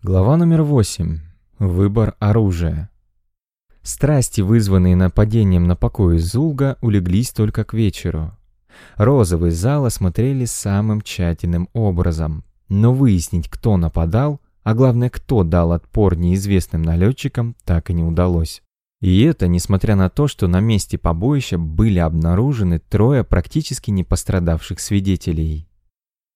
Глава номер 8. Выбор оружия. Страсти, вызванные нападением на покой Зулга, улеглись только к вечеру. Розовый зал осмотрели самым тщательным образом, но выяснить, кто нападал, а главное, кто дал отпор неизвестным налетчикам, так и не удалось. И это несмотря на то, что на месте побоища были обнаружены трое практически не пострадавших свидетелей.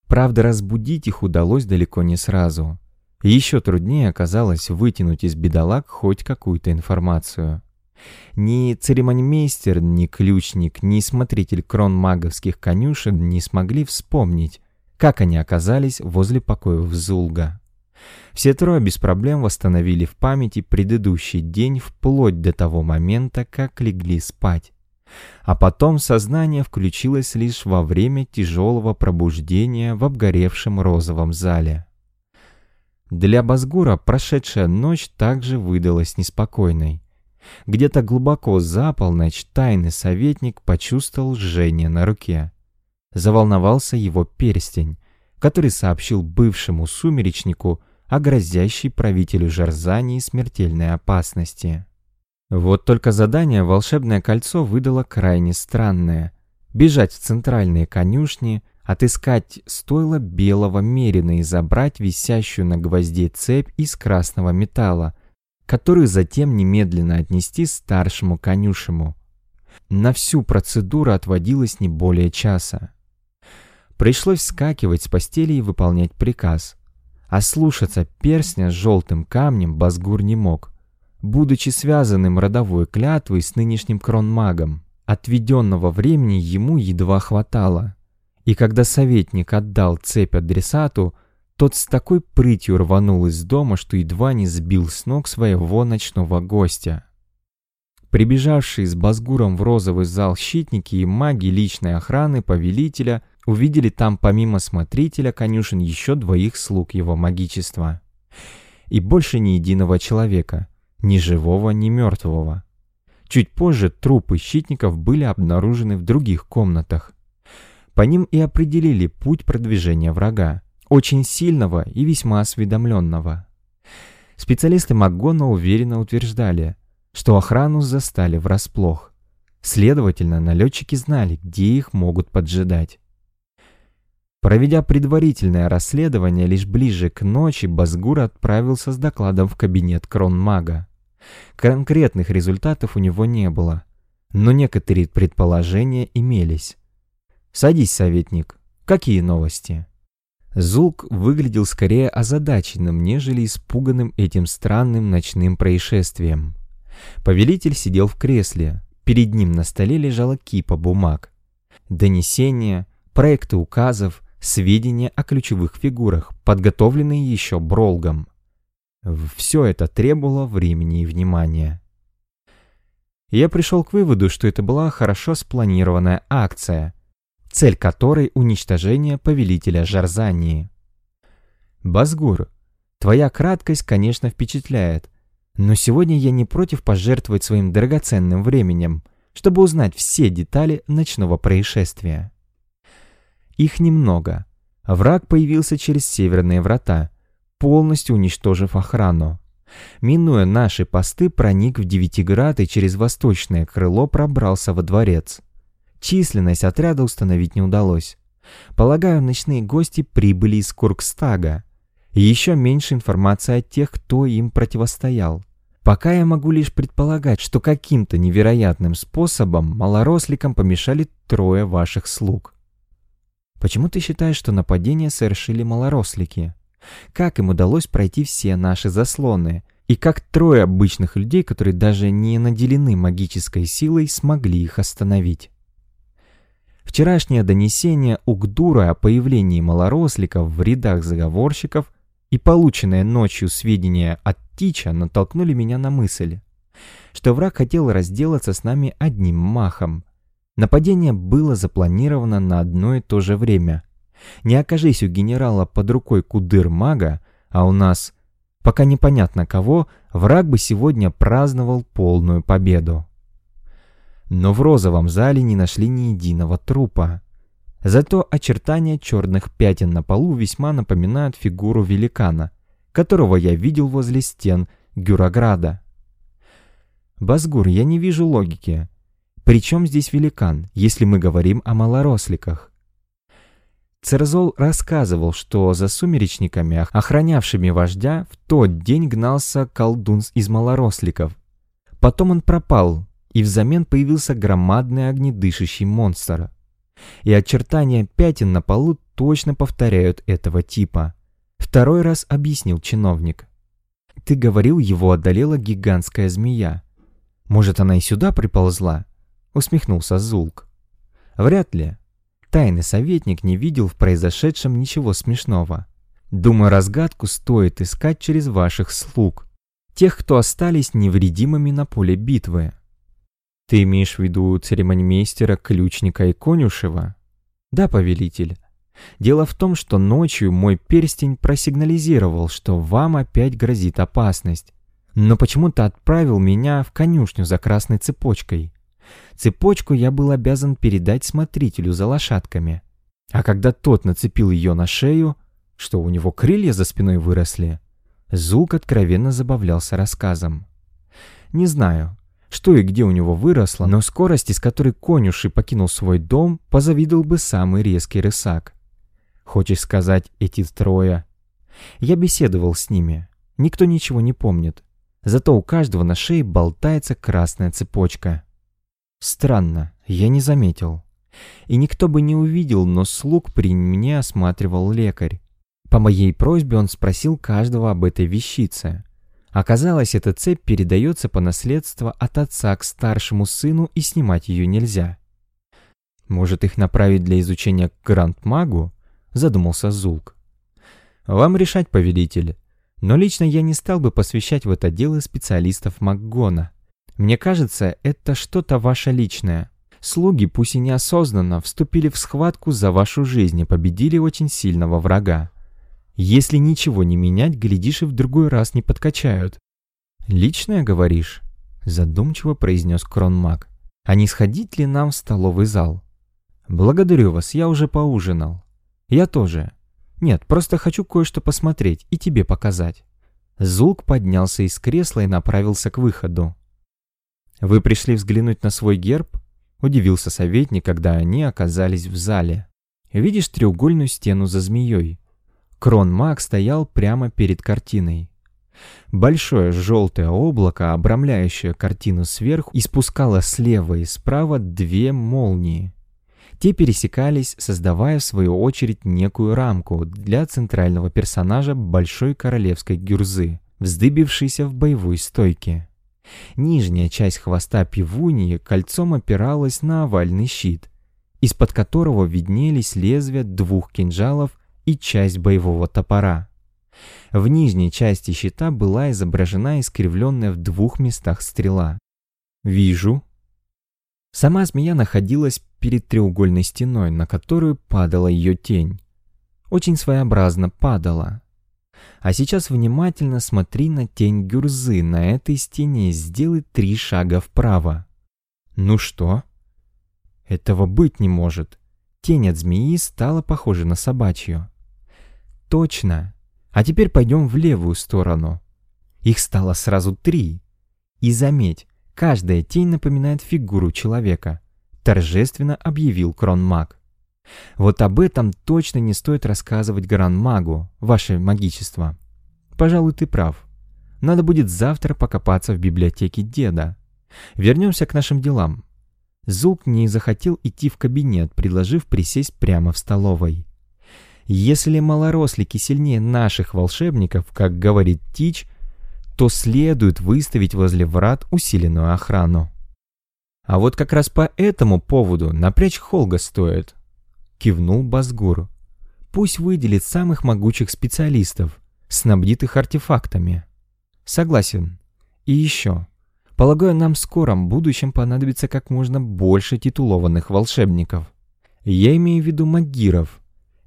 Правда, разбудить их удалось далеко не сразу – еще труднее оказалось вытянуть из бедолаг хоть какую-то информацию. Ни церемонимейстер, ни ключник, ни смотритель кронмаговских конюшен не смогли вспомнить, как они оказались возле покоев Зулга. Все трое без проблем восстановили в памяти предыдущий день вплоть до того момента, как легли спать. А потом сознание включилось лишь во время тяжелого пробуждения в обгоревшем розовом зале. Для Базгура прошедшая ночь также выдалась неспокойной. Где-то глубоко за полночь тайный советник почувствовал жжение на руке. Заволновался его перстень, который сообщил бывшему сумеречнику о грозящей правителю Жарзании смертельной опасности. Вот только задание «Волшебное кольцо» выдало крайне странное. Бежать в центральные конюшни, Отыскать стоило белого мерина и забрать висящую на гвозде цепь из красного металла, которую затем немедленно отнести старшему конюшему. На всю процедуру отводилось не более часа. Пришлось вскакивать с постели и выполнять приказ. А слушаться перстня с желтым камнем Базгур не мог, будучи связанным родовой клятвой с нынешним кронмагом. Отведенного времени ему едва хватало. И когда советник отдал цепь адресату, тот с такой прытью рванул из дома, что едва не сбил с ног своего ночного гостя. Прибежавшие с Базгуром в розовый зал щитники и маги личной охраны повелителя увидели там помимо смотрителя конюшен еще двоих слуг его магичества. И больше ни единого человека, ни живого, ни мертвого. Чуть позже трупы щитников были обнаружены в других комнатах. По ним и определили путь продвижения врага, очень сильного и весьма осведомленного. Специалисты МакГона уверенно утверждали, что охрану застали врасплох. Следовательно, налетчики знали, где их могут поджидать. Проведя предварительное расследование, лишь ближе к ночи Базгур отправился с докладом в кабинет кронмага. Конкретных результатов у него не было, но некоторые предположения имелись. «Садись, советник. Какие новости?» Зулк выглядел скорее озадаченным, нежели испуганным этим странным ночным происшествием. Повелитель сидел в кресле. Перед ним на столе лежала кипа бумаг. Донесения, проекты указов, сведения о ключевых фигурах, подготовленные еще Бролгом. Все это требовало времени и внимания. Я пришел к выводу, что это была хорошо спланированная акция – цель которой — уничтожение повелителя Жарзании. Базгур, твоя краткость, конечно, впечатляет, но сегодня я не против пожертвовать своим драгоценным временем, чтобы узнать все детали ночного происшествия. Их немного. Враг появился через северные врата, полностью уничтожив охрану. Минуя наши посты, проник в Девятиград и через восточное крыло пробрался во дворец. Численность отряда установить не удалось. Полагаю, ночные гости прибыли из Куркстага. Еще меньше информации о тех, кто им противостоял. Пока я могу лишь предполагать, что каким-то невероятным способом малоросликам помешали трое ваших слуг. Почему ты считаешь, что нападение совершили малорослики? Как им удалось пройти все наши заслоны? И как трое обычных людей, которые даже не наделены магической силой, смогли их остановить? Вчерашнее донесение Угдура о появлении малоросликов в рядах заговорщиков и полученное ночью сведения от Тича натолкнули меня на мысль, что враг хотел разделаться с нами одним махом. Нападение было запланировано на одно и то же время. Не окажись у генерала под рукой кудыр-мага, а у нас, пока непонятно кого, враг бы сегодня праздновал полную победу. Но в розовом зале не нашли ни единого трупа. Зато очертания черных пятен на полу весьма напоминают фигуру великана, которого я видел возле стен Гюрограда. Базгур, я не вижу логики. Причем здесь великан, если мы говорим о малоросликах? Церзол рассказывал, что за сумеречниками, охранявшими вождя, в тот день гнался колдун из малоросликов. Потом он пропал, и взамен появился громадный огнедышащий монстр. И очертания пятен на полу точно повторяют этого типа. Второй раз объяснил чиновник. «Ты говорил, его одолела гигантская змея. Может, она и сюда приползла?» Усмехнулся Зулк. «Вряд ли. Тайный советник не видел в произошедшем ничего смешного. Думаю, разгадку стоит искать через ваших слуг, тех, кто остались невредимыми на поле битвы. Ты имеешь в виду церемонимейстера, ключника и конюшева? Да, повелитель. Дело в том, что ночью мой перстень просигнализировал, что вам опять грозит опасность, но почему-то отправил меня в конюшню за красной цепочкой. Цепочку я был обязан передать смотрителю за лошадками. А когда тот нацепил ее на шею, что у него крылья за спиной выросли, Зулк откровенно забавлялся рассказом. Не знаю, что и где у него выросло, но скорости, с которой конюши покинул свой дом, позавидовал бы самый резкий рысак. Хочешь сказать, эти трое? Я беседовал с ними. Никто ничего не помнит. Зато у каждого на шее болтается красная цепочка. Странно, я не заметил. И никто бы не увидел, но слуг при мне осматривал лекарь. По моей просьбе он спросил каждого об этой вещице. Оказалось, эта цепь передается по наследству от отца к старшему сыну, и снимать ее нельзя. «Может, их направить для изучения к Гранд-магу?» — задумался Зулк. «Вам решать, повелитель. Но лично я не стал бы посвящать в это дело специалистов МакГона. Мне кажется, это что-то ваше личное. Слуги, пусть и неосознанно, вступили в схватку за вашу жизнь и победили очень сильного врага. Если ничего не менять, глядишь, и в другой раз не подкачают. «Личное, говоришь?» — задумчиво произнес Кронмаг. «А не сходить ли нам в столовый зал?» «Благодарю вас, я уже поужинал». «Я тоже. Нет, просто хочу кое-что посмотреть и тебе показать». Зулк поднялся из кресла и направился к выходу. «Вы пришли взглянуть на свой герб?» — удивился советник, когда они оказались в зале. «Видишь треугольную стену за змеей?» Крон-маг стоял прямо перед картиной. Большое желтое облако, обрамляющее картину сверху, испускало слева и справа две молнии. Те пересекались, создавая в свою очередь некую рамку для центрального персонажа большой королевской гюрзы, вздыбившейся в боевой стойке. Нижняя часть хвоста пивуньи кольцом опиралась на овальный щит, из-под которого виднелись лезвия двух кинжалов и часть боевого топора. В нижней части щита была изображена искривленная в двух местах стрела. «Вижу». Сама змея находилась перед треугольной стеной, на которую падала ее тень. Очень своеобразно падала. А сейчас внимательно смотри на тень гюрзы на этой стене и сделай три шага вправо. Ну что? Этого быть не может. Тень от змеи стала похожа на собачью. Точно. А теперь пойдем в левую сторону. Их стало сразу три. И заметь, каждая тень напоминает фигуру человека. Торжественно объявил Кронмаг. Вот об этом точно не стоит рассказывать Гран-магу, ваше магичество. Пожалуй, ты прав. Надо будет завтра покопаться в библиотеке деда. Вернемся к нашим делам. Зулк не захотел идти в кабинет, предложив присесть прямо в столовой. Если малорослики сильнее наших волшебников, как говорит Тич, то следует выставить возле врат усиленную охрану. А вот как раз по этому поводу напрячь Холга стоит кивнул Базгур. Пусть выделит самых могучих специалистов, снабдит их артефактами. Согласен. И еще. Полагаю, нам в скором будущем понадобится как можно больше титулованных волшебников. Я имею в виду магиров.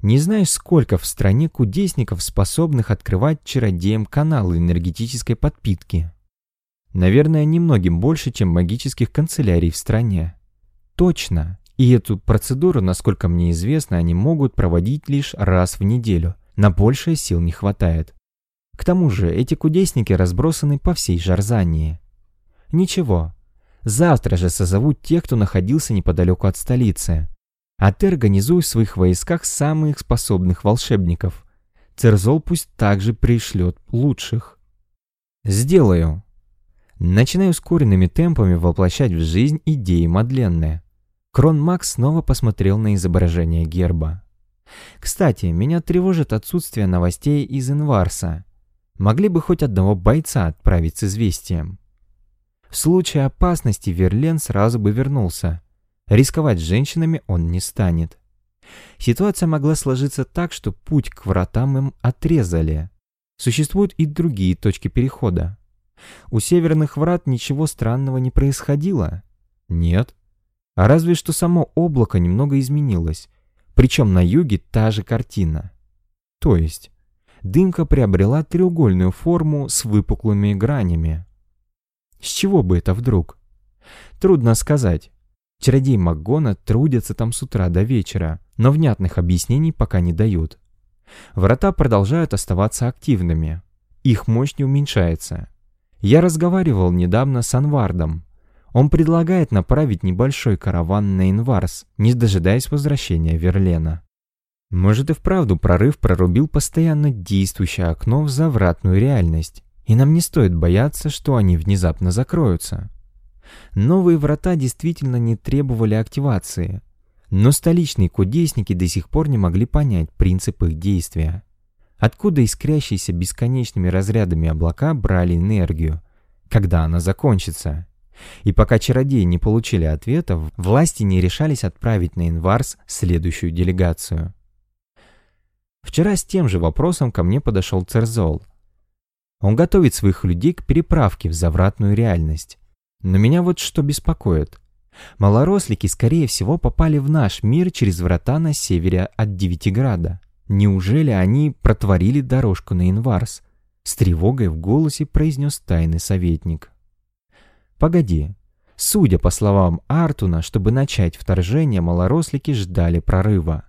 Не знаешь, сколько в стране кудесников, способных открывать чародеям каналы энергетической подпитки? Наверное, немногим больше, чем магических канцелярий в стране. Точно. И эту процедуру, насколько мне известно, они могут проводить лишь раз в неделю. На большее сил не хватает. К тому же эти кудесники разбросаны по всей Жарзании. Ничего, завтра же созовут тех, кто находился неподалеку от столицы. А ты организуй в своих войсках самых способных волшебников. Церзол пусть также пришлет лучших. Сделаю. Начинаю ускоренными темпами воплощать в жизнь идеи Мадленны. Крон Макс снова посмотрел на изображение герба. Кстати, меня тревожит отсутствие новостей из Инварса. Могли бы хоть одного бойца отправить с известием. В случае опасности Верлен сразу бы вернулся. Рисковать с женщинами он не станет. Ситуация могла сложиться так, что путь к вратам им отрезали. Существуют и другие точки перехода. У северных врат ничего странного не происходило? Нет. А разве что само облако немного изменилось. Причем на юге та же картина. То есть, дымка приобрела треугольную форму с выпуклыми гранями. С чего бы это вдруг? Трудно сказать. Чародей Макгона трудятся там с утра до вечера, но внятных объяснений пока не дают. Врата продолжают оставаться активными. Их мощь не уменьшается. Я разговаривал недавно с Анвардом. Он предлагает направить небольшой караван на Инварс, не дожидаясь возвращения Верлена. Может и вправду прорыв прорубил постоянно действующее окно в завратную реальность, и нам не стоит бояться, что они внезапно закроются. Новые врата действительно не требовали активации, но столичные кудесники до сих пор не могли понять принцип их действия. Откуда искрящиеся бесконечными разрядами облака брали энергию, когда она закончится? И пока чародеи не получили ответов, власти не решались отправить на Инварс следующую делегацию. Вчера с тем же вопросом ко мне подошел Церзол. Он готовит своих людей к переправке в завратную реальность. Но меня вот что беспокоит. Малорослики, скорее всего, попали в наш мир через врата на севере от Девятиграда. Неужели они протворили дорожку на Инварс? С тревогой в голосе произнес тайный советник. Погоди. Судя по словам Артуна, чтобы начать вторжение, малорослики ждали прорыва.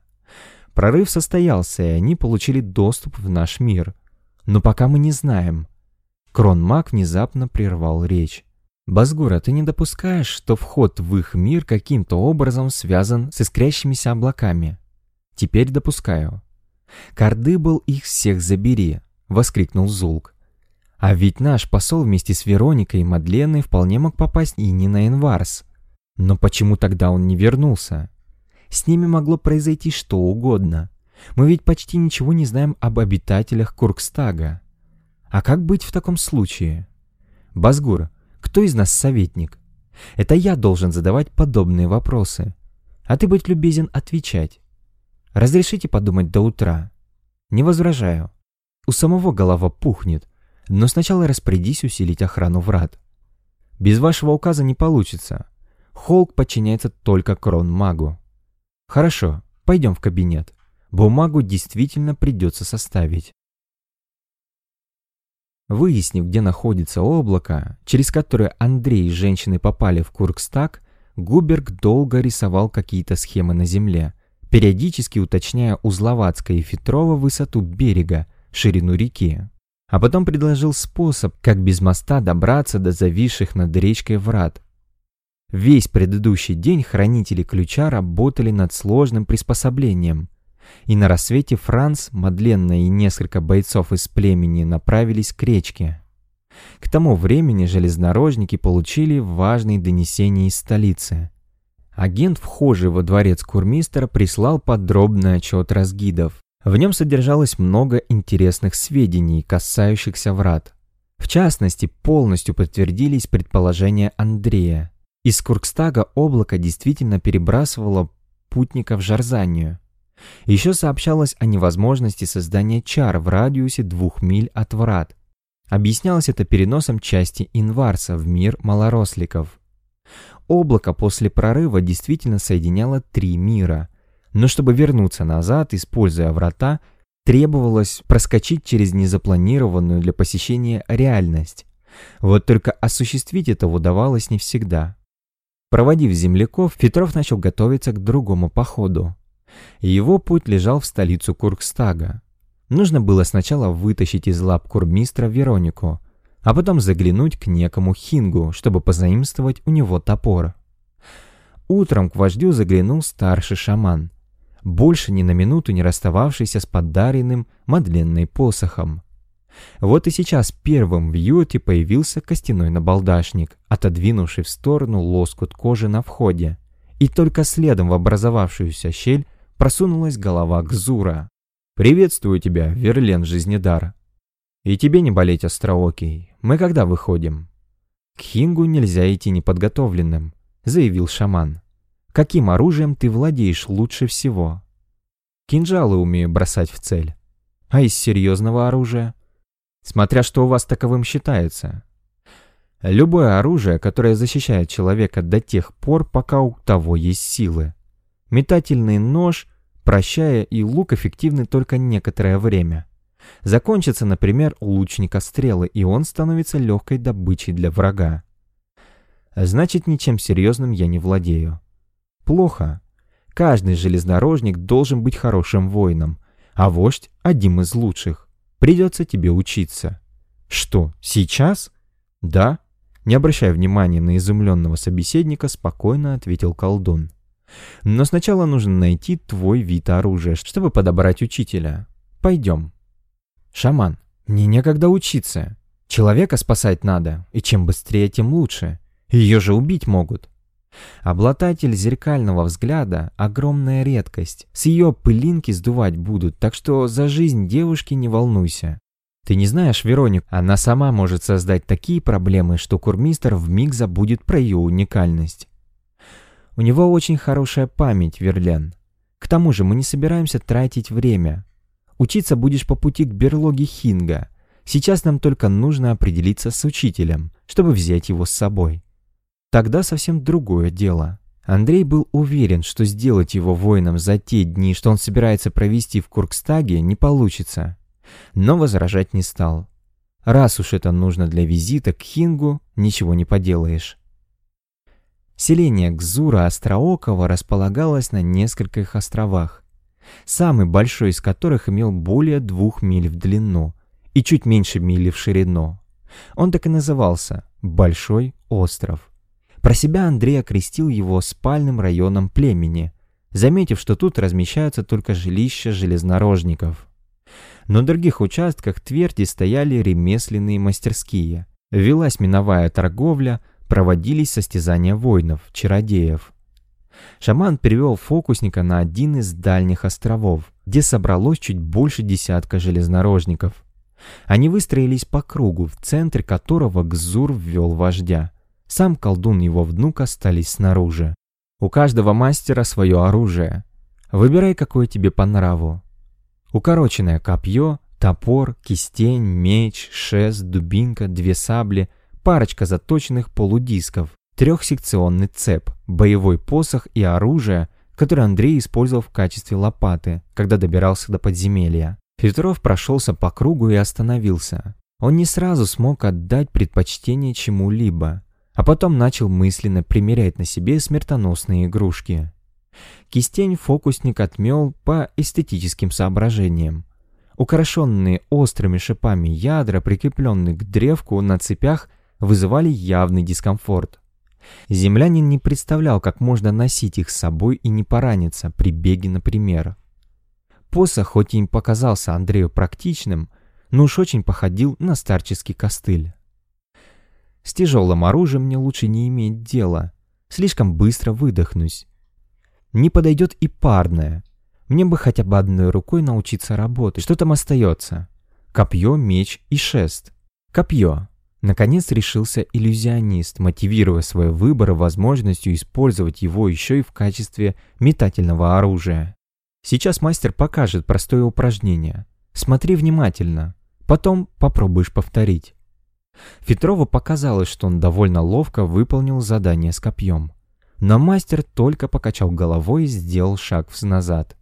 Прорыв состоялся, и они получили доступ в наш мир. Но пока мы не знаем. Кронмаг внезапно прервал речь. Базгура, ты не допускаешь, что вход в их мир каким-то образом связан с искрящимися облаками? Теперь допускаю. Карды был их всех забери, воскликнул Зулк. А ведь наш посол вместе с Вероникой и Мадленой вполне мог попасть и не на Энварс. Но почему тогда он не вернулся? С ними могло произойти что угодно. Мы ведь почти ничего не знаем об обитателях Куркстага. А как быть в таком случае? Базгур, кто из нас советник? Это я должен задавать подобные вопросы. А ты быть любезен отвечать. Разрешите подумать до утра? Не возражаю. У самого голова пухнет, но сначала распорядись усилить охрану врат. Без вашего указа не получится. Холк подчиняется только крон-магу. Хорошо, пойдем в кабинет. Бумагу действительно придется составить. Выяснив, где находится облако, через которое Андрей и женщины попали в Куркстаг, Губерг долго рисовал какие-то схемы на земле, периодически уточняя у Зловацка и Фетрова высоту берега, ширину реки. А потом предложил способ, как без моста добраться до зависших над речкой врат. Весь предыдущий день хранители ключа работали над сложным приспособлением – и на рассвете Франц, Мадленна и несколько бойцов из племени направились к речке. К тому времени железнодорожники получили важные донесения из столицы. Агент, вхожий во дворец курмистера, прислал подробный отчет разгидов. В нем содержалось много интересных сведений, касающихся врат. В частности, полностью подтвердились предположения Андрея. Из Куркстага облако действительно перебрасывало путников в Жарзанию. Еще сообщалось о невозможности создания чар в радиусе двух миль от врат. Объяснялось это переносом части инварса в мир малоросликов. Облако после прорыва действительно соединяло три мира, но чтобы вернуться назад, используя врата, требовалось проскочить через незапланированную для посещения реальность. Вот только осуществить это удавалось не всегда. Проводив земляков, Петров начал готовиться к другому походу. Его путь лежал в столицу Куркстага. Нужно было сначала вытащить из лап курмистра Веронику, а потом заглянуть к некому Хингу, чтобы позаимствовать у него топор. Утром к вождю заглянул старший шаман, больше ни на минуту не расстававшийся с подаренным Мадленной посохом. Вот и сейчас первым в юте появился костяной набалдашник, отодвинувший в сторону лоскут кожи на входе, и только следом в образовавшуюся щель просунулась голова Гзура. «Приветствую тебя, Верлен Жизнедар. И тебе не болеть, Остроокий. Мы когда выходим?» «К Хингу нельзя идти неподготовленным», — заявил шаман. «Каким оружием ты владеешь лучше всего?» «Кинжалы умею бросать в цель. А из серьезного оружия?» «Смотря что у вас таковым считается. Любое оружие, которое защищает человека до тех пор, пока у того есть силы. Метательный нож, прощая и лук эффективны только некоторое время. Закончится, например, лучника стрелы, и он становится легкой добычей для врага. Значит, ничем серьезным я не владею. Плохо. Каждый железнодорожник должен быть хорошим воином, а вождь – одним из лучших. Придется тебе учиться. Что, сейчас? Да, не обращая внимания на изумленного собеседника, спокойно ответил колдун. «Но сначала нужно найти твой вид оружия, чтобы подобрать учителя. Пойдем». «Шаман, мне некогда учиться. Человека спасать надо, и чем быстрее, тем лучше. Ее же убить могут». Обладатель зеркального взгляда – огромная редкость. С ее пылинки сдувать будут, так что за жизнь девушки не волнуйся. Ты не знаешь Вероник, она сама может создать такие проблемы, что курмистер вмиг забудет про ее уникальность. У него очень хорошая память, Верлен. К тому же мы не собираемся тратить время. Учиться будешь по пути к берлоге Хинга. Сейчас нам только нужно определиться с учителем, чтобы взять его с собой. Тогда совсем другое дело. Андрей был уверен, что сделать его воином за те дни, что он собирается провести в Куркстаге, не получится но возражать не стал. Раз уж это нужно для визита к Хингу, ничего не поделаешь. Селение Гзура Остроокова располагалось на нескольких островах, самый большой из которых имел более двух миль в длину и чуть меньше мили в ширину. Он так и назывался «Большой остров». Про себя Андрей окрестил его спальным районом племени, заметив, что тут размещаются только жилища железнорожников. На других участках тверди стояли ремесленные мастерские. Велась миновая торговля, проводились состязания воинов, чародеев. Шаман перевел фокусника на один из дальних островов, где собралось чуть больше десятка железнорожников. Они выстроились по кругу, в центре которого Гзур ввел вождя. Сам колдун и его внук остались снаружи. У каждого мастера свое оружие. Выбирай, какое тебе по нраву. Укороченное копье, топор, кистень, меч, шест, дубинка, две сабли, парочка заточенных полудисков, трехсекционный цеп, боевой посох и оружие, которое Андрей использовал в качестве лопаты, когда добирался до подземелья. Петров прошелся по кругу и остановился. Он не сразу смог отдать предпочтение чему-либо, а потом начал мысленно примерять на себе смертоносные игрушки. Кистень фокусник отмел по эстетическим соображениям. Украшенные острыми шипами ядра, прикрепленные к древку на цепях, вызывали явный дискомфорт. Землянин не представлял, как можно носить их с собой и не пораниться при беге, например. Посох хоть и им показался Андрею практичным, но уж очень походил на старческий костыль. С тяжелым оружием мне лучше не иметь дела. Слишком быстро выдохнусь. Не подойдет и парная. Мне бы хотя бы одной рукой научиться работать. Что там остается? Копье, меч и шест. Копье. Наконец решился иллюзионист, мотивируя свой выбор возможностью использовать его еще и в качестве метательного оружия. Сейчас мастер покажет простое упражнение. Смотри внимательно. Потом попробуешь повторить. Фетрову показалось, что он довольно ловко выполнил задание с копьем. Но мастер только покачал головой и сделал шаг назад.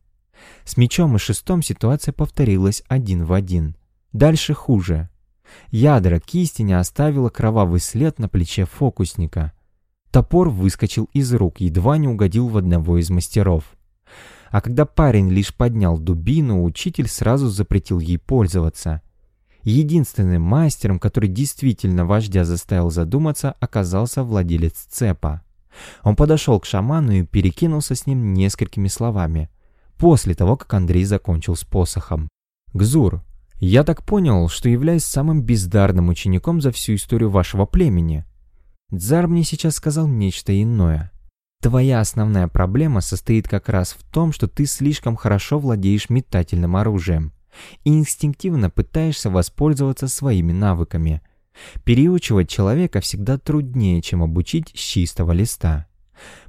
С мечом и шестом ситуация повторилась один в один. Дальше хуже. Ядра кисти не оставила кровавый след на плече фокусника. Топор выскочил из рук, едва не угодил в одного из мастеров. А когда парень лишь поднял дубину, учитель сразу запретил ей пользоваться. Единственным мастером, который действительно вождя заставил задуматься, оказался владелец цепа. Он подошел к шаману и перекинулся с ним несколькими словами, после того, как Андрей закончил с посохом. «Гзур, я так понял, что являюсь самым бездарным учеником за всю историю вашего племени». Дзар мне сейчас сказал нечто иное. Твоя основная проблема состоит как раз в том, что ты слишком хорошо владеешь метательным оружием и инстинктивно пытаешься воспользоваться своими навыками. Переучивать человека всегда труднее, чем обучить с чистого листа.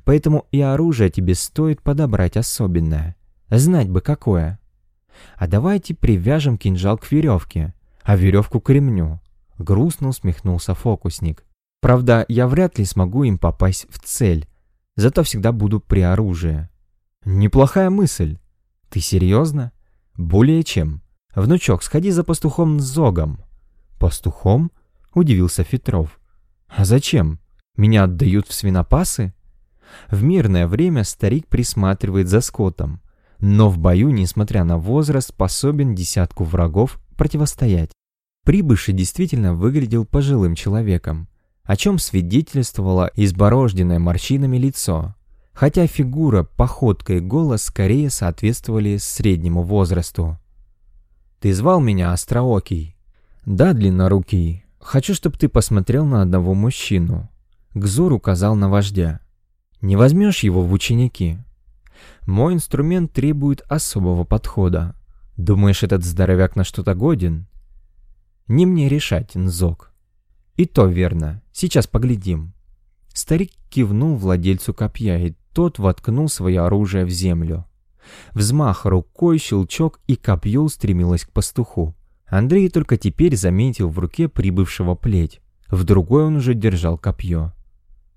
Поэтому и оружие тебе стоит подобрать особенное. Знать бы какое. А давайте привяжем кинжал к веревке, а веревку к ремню. Грустно усмехнулся фокусник. Правда, я вряд ли смогу им попасть в цель, зато всегда буду при оружии. Неплохая мысль. Ты серьезно? «Более чем. Внучок, сходи за пастухом Зогом». «Пастухом?» — удивился Фетров. «А зачем? Меня отдают в свинопасы?» В мирное время старик присматривает за скотом, но в бою, несмотря на возраст, способен десятку врагов противостоять. Прибывший действительно выглядел пожилым человеком, о чем свидетельствовало изборожденное морщинами лицо, хотя фигура, походка и голос скорее соответствовали среднему возрасту. «Ты звал меня, Остроокий?» «Да, Длиннорукий. Хочу, чтобы ты посмотрел на одного мужчину». Гзур указал на вождя. «Не возьмешь его в ученики?» «Мой инструмент требует особого подхода. Думаешь, этот здоровяк на что-то годен?» «Не мне решать, Нзок». «И то верно. Сейчас поглядим». Старик кивнул владельцу копья, и тот воткнул свое оружие в землю. Взмах рукой, щелчок, и копье устремилось к пастуху. Андрей только теперь заметил в руке прибывшего плеть. В другой он уже держал копье.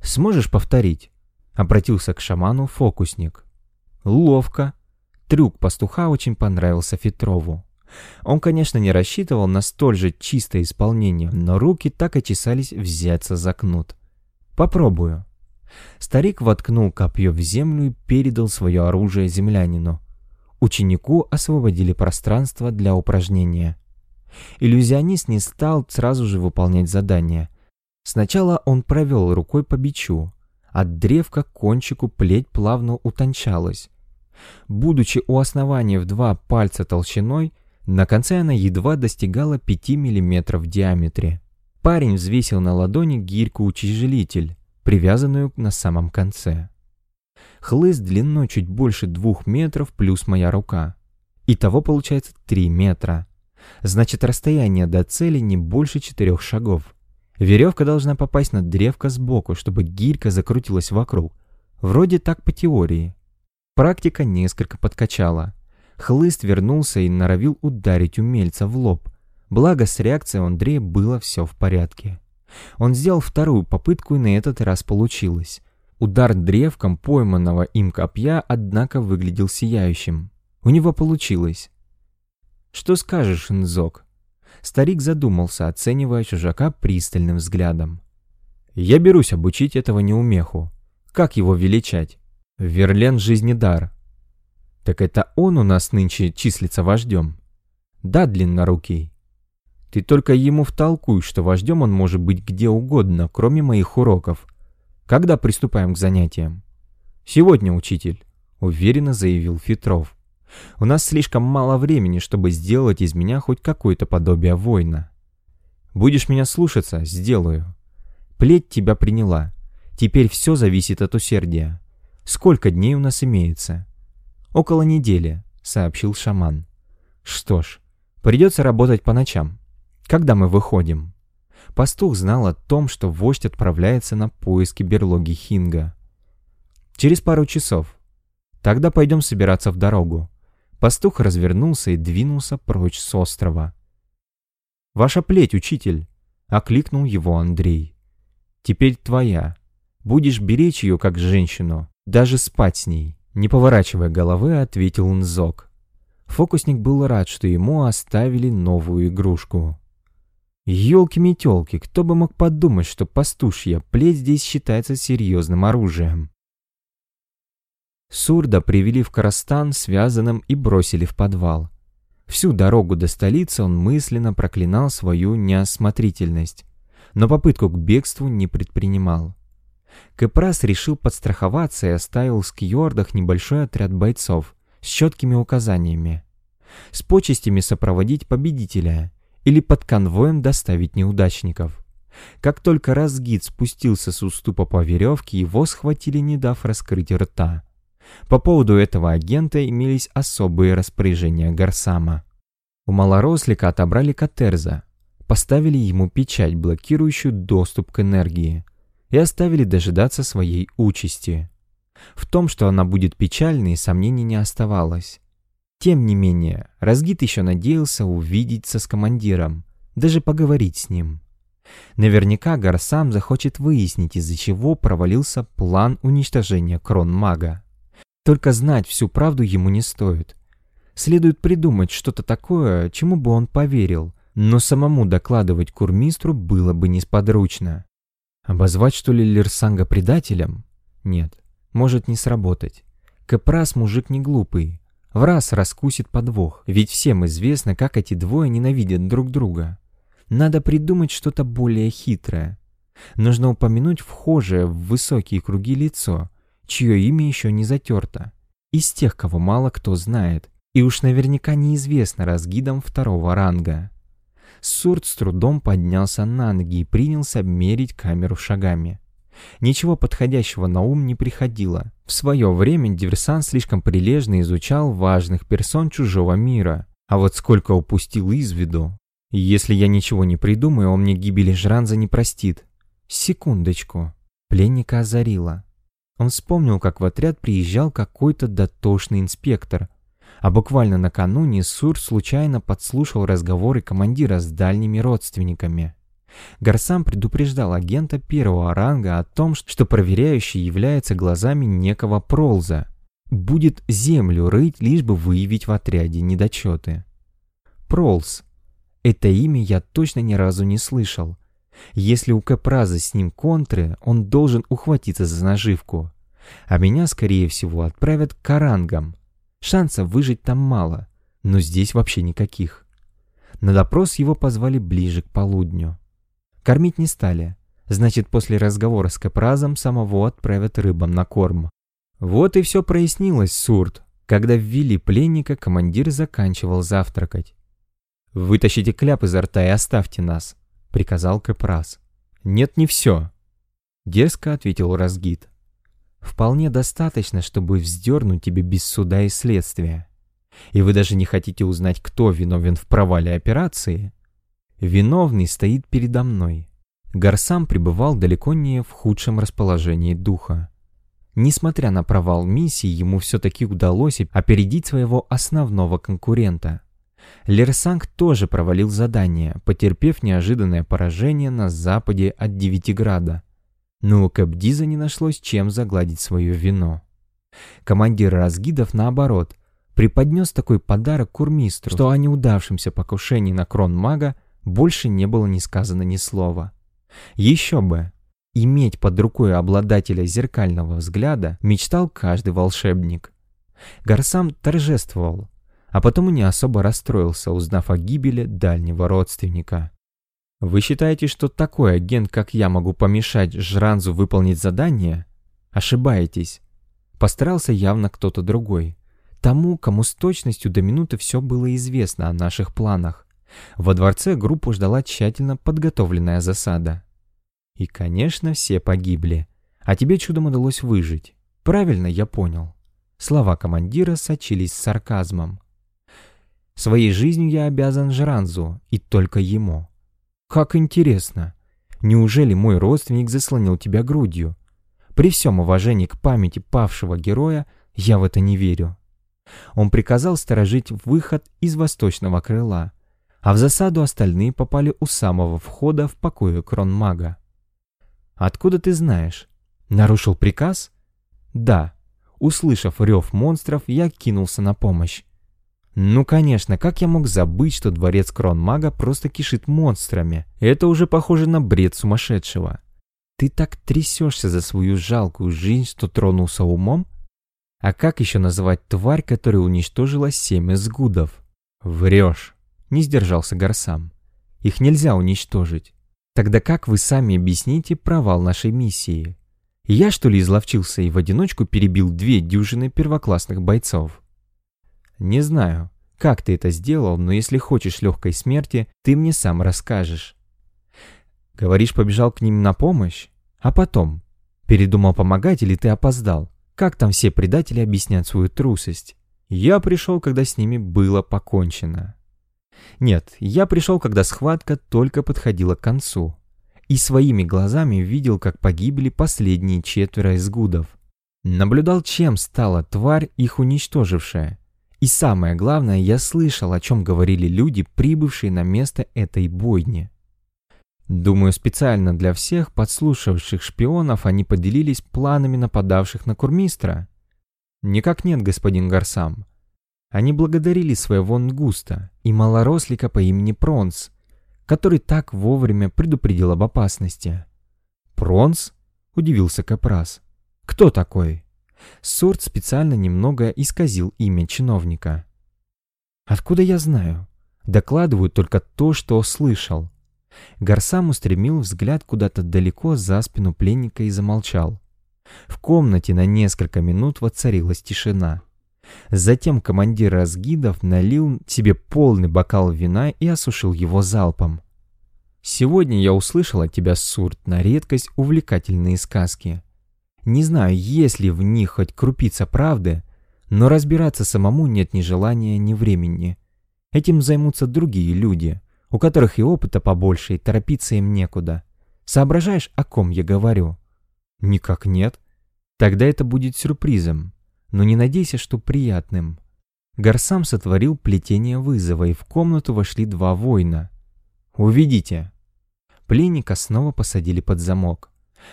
«Сможешь повторить?» — обратился к шаману фокусник. «Ловко». Трюк пастуха очень понравился Фетрову. Он, конечно, не рассчитывал на столь же чистое исполнение, но руки так и чесались взяться за кнут. «Попробую». Старик воткнул копье в землю и передал свое оружие землянину. Ученику освободили пространство для упражнения. Иллюзионист не стал сразу же выполнять задание. Сначала он провел рукой по бичу. От древка к кончику плеть плавно утончалась. Будучи у основания в два пальца толщиной, на конце она едва достигала 5 мм в диаметре. Парень взвесил на ладони гирьку-утяжелитель привязанную на самом конце. Хлыст длиной чуть больше двух метров плюс моя рука. Итого получается три метра. Значит, расстояние до цели не больше четырех шагов. Веревка должна попасть на древко сбоку, чтобы гирька закрутилась вокруг. Вроде так по теории. Практика несколько подкачала. Хлыст вернулся и норовил ударить умельца в лоб. Благо с реакцией Андрея было все в порядке. Он сделал вторую попытку, и на этот раз получилось. Удар древком пойманного им копья, однако, выглядел сияющим. У него получилось. «Что скажешь, Нзок?» Старик задумался, оценивая чужака пристальным взглядом. «Я берусь обучить этого неумеху. Как его величать? Верлен Жизнедар». «Так это он у нас нынче числится вождем?» «Да, длиннорукий». Ты только ему втолкуй, что вождем он может быть где угодно, кроме моих уроков. Когда приступаем к занятиям? Сегодня, учитель, уверенно заявил Фетров. У нас слишком мало времени, чтобы сделать из меня хоть какое-то подобие воина. Будешь меня слушаться, сделаю. Плеть тебя приняла. Теперь все зависит от усердия. Сколько дней у нас имеется? Около недели, сообщил шаман. Что ж, придется работать по ночам когда мы выходим. Пастух знал о том, что вождь отправляется на поиски берлоги Хинга. Через пару часов. Тогда пойдем собираться в дорогу. Пастух развернулся и двинулся прочь с острова. «Ваша плеть, учитель!» — окликнул его Андрей. «Теперь твоя. Будешь беречь ее как женщину, даже спать с ней». Не поворачивая головы, ответил Нзок. Фокусник был рад, что ему оставили новую игрушку. Ёлки-метёлки, кто бы мог подумать, что пастушья плеть здесь считается серьезным оружием. Сурда привели в Карастан связанным и бросили в подвал. Всю дорогу до столицы он мысленно проклинал свою неосмотрительность, но попытку к бегству не предпринимал. Кэпрас решил подстраховаться и оставил в Скьордах небольшой отряд бойцов с четкими указаниями. С почестями сопроводить победителя или под конвоем доставить неудачников. Как только разгид спустился с уступа по веревке, его схватили, не дав раскрыть рта. По поводу этого агента имелись особые распоряжения Гарсама. У малорослика отобрали Катерза, поставили ему печать, блокирующую доступ к энергии, и оставили дожидаться своей участи. В том, что она будет печальной, сомнений не оставалось. Тем не менее, Разгит еще надеялся увидеться с командиром, даже поговорить с ним. Наверняка Гарсам захочет выяснить, из-за чего провалился план уничтожения Крон-мага. Только знать всю правду ему не стоит. Следует придумать что-то такое, чему бы он поверил, но самому докладывать курмистру было бы несподручно. Обозвать, что ли, Лерсанга предателем? Нет, может не сработать. Капрас мужик не глупый. В раз раскусит подвох, ведь всем известно, как эти двое ненавидят друг друга. Надо придумать что-то более хитрое. Нужно упомянуть вхожее в высокие круги лицо, чье имя еще не затерто. Из тех, кого мало кто знает, и уж наверняка неизвестно разгидам второго ранга. Сурт с трудом поднялся на ноги и принялся мерить камеру шагами. Ничего подходящего на ум не приходило. В свое время диверсант слишком прилежно изучал важных персон чужого мира, а вот сколько упустил из виду. Если я ничего не придумаю, он мне гибели Жранза не простит. Секундочку. Пленника озарило. Он вспомнил, как в отряд приезжал какой-то дотошный инспектор, а буквально накануне Сур случайно подслушал разговоры командира с дальними родственниками. Гарсам предупреждал агента первого ранга о том, что проверяющий является глазами некого Пролза. Будет землю рыть, лишь бы выявить в отряде недочеты. Пролз это имя я точно ни разу не слышал. Если у Капраза с ним контры, он должен ухватиться за наживку. А меня, скорее всего, отправят к Карангам. Шансов выжить там мало, но здесь вообще никаких. На допрос его позвали ближе к полудню. Кормить не стали. Значит, после разговора с Капразом самого отправят рыбам на корм. Вот и все прояснилось, Сурт. Когда ввели пленника, командир заканчивал завтракать. «Вытащите кляп изо рта и оставьте нас», — приказал Кэпрас. «Нет, не все», — дерзко ответил Разгид. «Вполне достаточно, чтобы вздернуть тебе без суда и следствия. И вы даже не хотите узнать, кто виновен в провале операции? Виновный стоит передо мной». Гарсам пребывал далеко не в худшем расположении духа. Несмотря на провал миссии, ему все-таки удалось опередить своего основного конкурента — Лерсанг тоже провалил задание, потерпев неожиданное поражение на западе от Девятиграда. Но у Кэбдиза не нашлось чем загладить свое вино. Командир разгидов, наоборот, преподнес такой подарок курмистру, что о неудавшемся покушении на крон мага больше не было ни сказано ни слова. Еще бы! Иметь под рукой обладателя зеркального взгляда мечтал каждый волшебник. Гарсам торжествовал, а потом и не особо расстроился, узнав о гибели дальнего родственника. Вы считаете, что такой агент, как я, могу помешать Жранзу выполнить задание? Ошибаетесь. Постарался явно кто-то другой. Тому, кому с точностью до минуты все было известно о наших планах. Во дворце группу ждала тщательно подготовленная засада. И, конечно, все погибли. А тебе чудом удалось выжить. Правильно я понял. Слова командира сочились сарказмом. Своей жизнью я обязан Жранзу, и только ему. Как интересно. Неужели мой родственник заслонил тебя грудью? При всем уважении к памяти павшего героя, я в это не верю. Он приказал сторожить выход из восточного крыла, а в засаду остальные попали у самого входа в покое кронмага. «Откуда ты знаешь?» «Нарушил приказ?» «Да». Услышав рев монстров, я кинулся на помощь. Ну конечно, как я мог забыть, что дворец Кронмага просто кишит монстрами? Это уже похоже на бред сумасшедшего. Ты так трясешься за свою жалкую жизнь, что тронулся умом? А как еще называть тварь, которая уничтожила семь изгудов? Врешь. Не сдержался Гарсам. Их нельзя уничтожить. Тогда как вы сами объясните провал нашей миссии? Я, что ли, изловчился и в одиночку перебил две дюжины первоклассных бойцов? Не знаю, как ты это сделал, но если хочешь легкой смерти, ты мне сам расскажешь. Говоришь, побежал к ним на помощь? А потом? Передумал помогать или ты опоздал? Как там все предатели объяснят свою трусость? Я пришел, когда с ними было покончено. Нет, я пришел, когда схватка только подходила к концу. И своими глазами видел, как погибли последние четверо изгудов. Наблюдал, чем стала тварь, их уничтожившая. И самое главное, я слышал, о чем говорили люди, прибывшие на место этой бойни. Думаю, специально для всех подслушавших шпионов они поделились планами нападавших на Курмистра. Никак нет, господин Гарсам. Они благодарили своего Нгуста и малорослика по имени Пронс, который так вовремя предупредил об опасности. «Пронс?» — удивился Капрас. «Кто такой?» Сорт специально немного исказил имя чиновника. «Откуда я знаю?» Докладываю только то, что слышал. Гарсам устремил взгляд куда-то далеко за спину пленника и замолчал. В комнате на несколько минут воцарилась тишина. Затем командир разгидов налил себе полный бокал вина и осушил его залпом. «Сегодня я услышал от тебя, Сурт, на редкость увлекательные сказки. Не знаю, есть ли в них хоть крупица правды, но разбираться самому нет ни желания, ни времени. Этим займутся другие люди, у которых и опыта побольше, и торопиться им некуда. Соображаешь, о ком я говорю?» «Никак нет. Тогда это будет сюрпризом но не надейся, что приятным. Гарсам сотворил плетение вызова, и в комнату вошли два воина. «Уведите!» Пленника снова посадили под замок.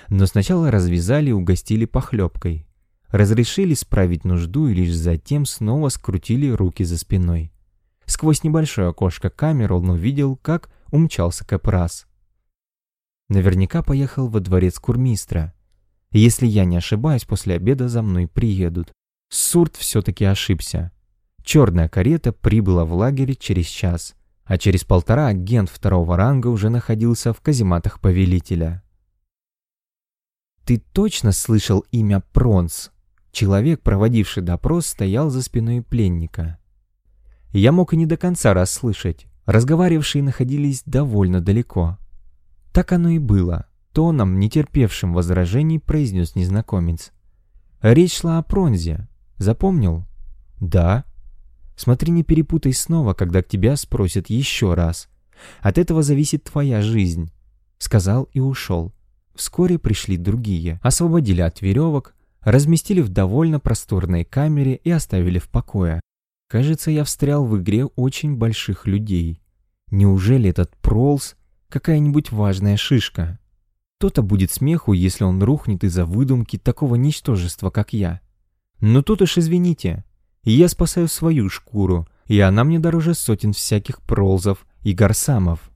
Но сначала развязали и угостили похлебкой. Разрешили справить нужду и лишь затем снова скрутили руки за спиной. Сквозь небольшое окошко камеры он увидел, как умчался Капрас. Наверняка поехал во дворец Курмистра. Если я не ошибаюсь, после обеда за мной приедут. Сурт все-таки ошибся. Черная карета прибыла в лагере через час, а через полтора агент второго ранга уже находился в казематах повелителя. «Ты точно слышал имя Пронс?» Человек, проводивший допрос, стоял за спиной пленника. Я мог и не до конца расслышать. Разговаривавшие находились довольно далеко. Так оно и было. Тоном, не терпевшим возражений, произнес незнакомец. Речь шла о Пронзе, Запомнил? Да. Смотри, не перепутай снова, когда к тебя спросят еще раз. От этого зависит твоя жизнь. Сказал и ушел. Вскоре пришли другие, освободили от веревок, разместили в довольно просторной камере и оставили в покое. Кажется, я встрял в игре очень больших людей. Неужели этот Пролс какая-нибудь важная шишка? То-то будет смеху, если он рухнет из-за выдумки такого ничтожества, как я. Но тут уж извините, я спасаю свою шкуру, и она мне дороже сотен всяких пролзов и гарсамов.